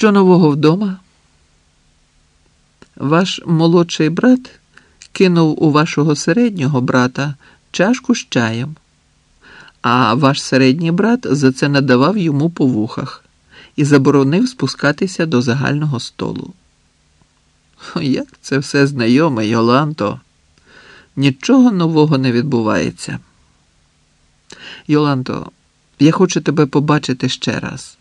Що нового вдома? Ваш молодший брат кинув у вашого середнього брата чашку з чаєм, а ваш середній брат за це надавав йому по вухах і заборонив спускатися до загального столу. Як це все знайоме, Йоланто. Нічого нового не відбувається. Йоланто, я хочу тебе побачити ще раз.